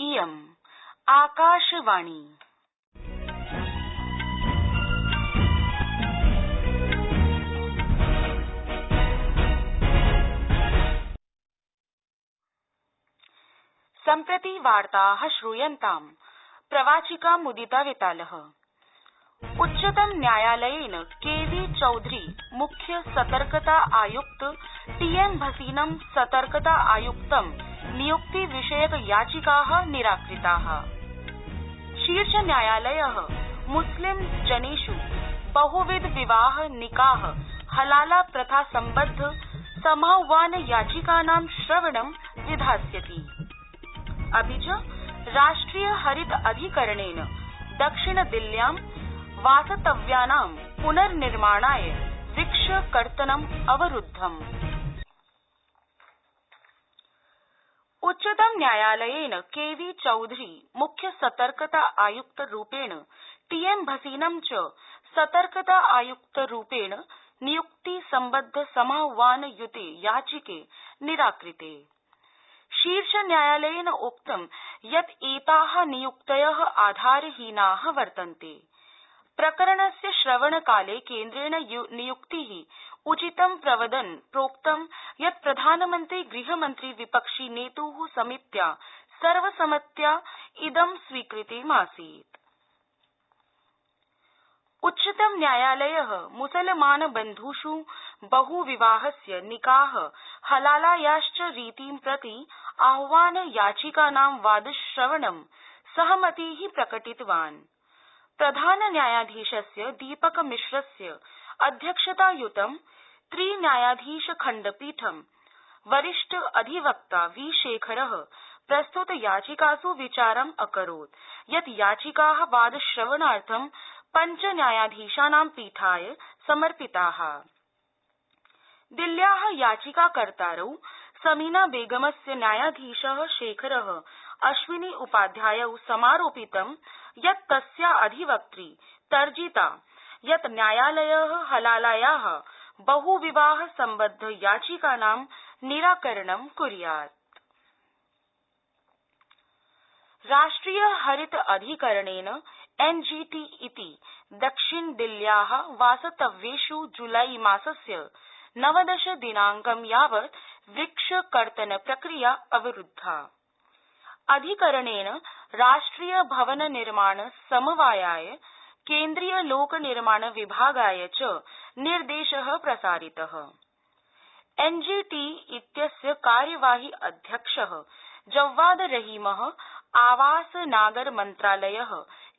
इयम् आकाशवाणी। सम्प्रति वार्ता श्रूयन्ताम्। प्रवाचिका मुदिता वेताल। उच्चतम न्यायालयेन केवी चौधरी मुख्य सतर्कता आयुक्त टीएम भसीनं सतर्कता आयुक्तं नियुक्ति विषयक याचिका निराकृता। शीर्षन्यायालय मुस्लिम जनेष् बहुविध विवाह निकाह हलाला प्रथा सम्बद्ध समाह्वान याचिकानां श्रवणं विधास्यति। अपि च राष्ट्रिय हरित अधिकरणेन दक्षिण दिल्ल्यां वासतव्यानां पुनर्निर्माणाय वृक्षकर्तनम् अवरुद्धम्। उच्चतम न्यायालयेन केवी चौधरी, मुख्य सतर्कता आयुक्त रूपेण टीएम भसीनं च सतर्कता आयुक्त रूपेण नियुक्ति सम्बद्ध समाह्वान युते याचिके निराकृते। शीर्षन्यायालयेन उक्तं यत् एता नियुक्तय आधारहीना वर्तन्ते। प्रकरणस्य श्रवणकाले केन्द्रेण नियुक्ति उचितं प्रवदन् प्रोक्तं यत् प्रधानमन्त्री गृहमन्त्री विपक्षि नेतु समित्या सर्वसम्मत्या इदं स्वीकृतमासीत्। उच्चतम न्यायालय मुसलमान बन्ध्ष् बहुविवाहस्य निकाह, हलालायाश्च रीतिं प्रति आह्वान याचिकानां वादश्रवणं सहमति प्रकटितवान्। प्रधानन्यायाधीशस्य दीपकमिश्रस्य अध्यक्षतायुतं त्रि न्यायाधीश खण्डपीठं। वरिष्ठ अधिवक्ता वी. शेखर प्रस्तुत याचिकास् विचारम् अकरोत्। यत् याचिका वादश्रवणार्थं पञ्च न्यायाधीशानां पीठाय समर्पिता। दिल्ल्या याचिकाकर्तारौ समीना बेगमस्य न्यायाधीश शेखर अश्विनी उपाध्यायौ समारोपितं यत् तस्या अधिवक्त्री। तर्जिता, यत् न्यायालय हलालाया बहुविवाह सम्बद्ध याचिकानां निराकरणं कुर्यात्। राष्ट्रिय हरित अधिकरणेन एनजीटी इति दक्षिण दिल्ल्या वासतव्येष् जुलाई मासस्य नवदश दिनांकं यावत् वृक्षकर्तन प्रक्रिया अवरुद्धा। अधिकरणेन राष्ट्रिय भवन निर्माण समवायाय केंद्रीय लोक निर्माण विभागाय च निर्देश प्रसारित। एनजीटी इत्यस्य कार्यवाहि अध्यक्ष जव्वाद रहीम आवास नागर मन्त्रालय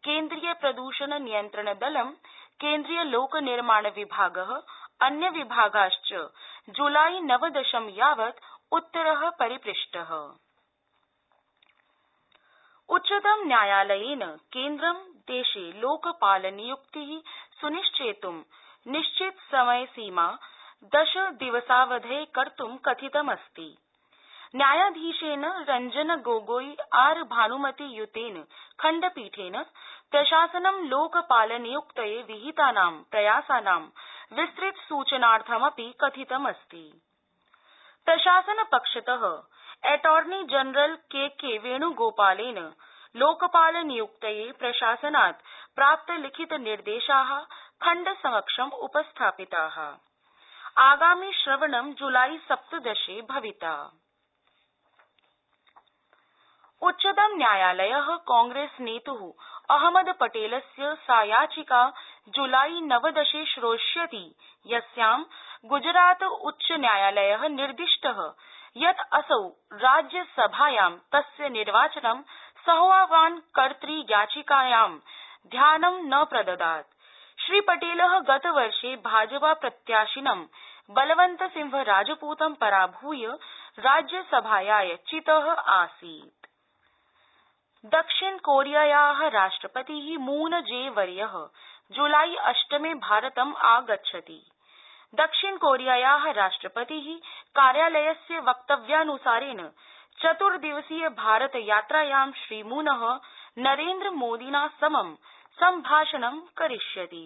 केंद्रीय प्रदूषण नियन्त्रण दलं केंद्रीय लोक निर्माण विभाग, अन्य विभागाश्च जुलाई नवदशं यावत् उत्तर परिपृष्ट। उच्चतम न्यायालयेन केन्द्रं देशे लोकपाल नियुक्ति सुनिश्चेत् निश्चित समय सीमा दश दिवसावधये कर्त् कथितमस्ति। न्यायाधीशेन रंजन गोगोई आर भान्मति युतेन खण्डपीठेन प्रशासनं लोकपाल नियुक्तये विहितानां प्रयासानां विस्तृत सूचनार्थमपि कथितमस्ति। प्रशासनपक्षत एटॉर्नी जनरल के के वेण्गोपालेन लोकपाल नियुक्तये प्रशासनात् प्राप्त लिखित निर्देशा खण्डसमक्षम् उपस्थापिता। आगामि श्रवणं जुलाई सप्तदशे भविता। उच्चतम न्यायालय कांग्रेस नेत् अहमद पटेलस्य सा याचिका जुलाई नवदशे श्रोष्यति, यस्यां गुजरात उच्च न्यायालय निर्दिष्ट, यत् असौ राज्यसभायां तस्य निर्वाचनं समाह्वानकर्तृ याचिकायां ध्यानं न प्रददात्। श्रीपटेल गतवर्षे भाजपा प्रत्याशिनं बलवन्तसिंह राजपूतं पराभूय राज्यसभायाय चित आसीत्। दक्षिण कोरियाया राष्ट्रपति मून जे वर्य जुलाई अष्टमे भारतम् आगच्छति। दक्षिण कोरियाया राष्ट्रपति कार्यालयस्य वक्तव्यानुसारेण चतुर्दिवसीय भारत यात्रायां श्रीमून नरेन्द्रमोदिना समं सम्भाषणं करिष्यति।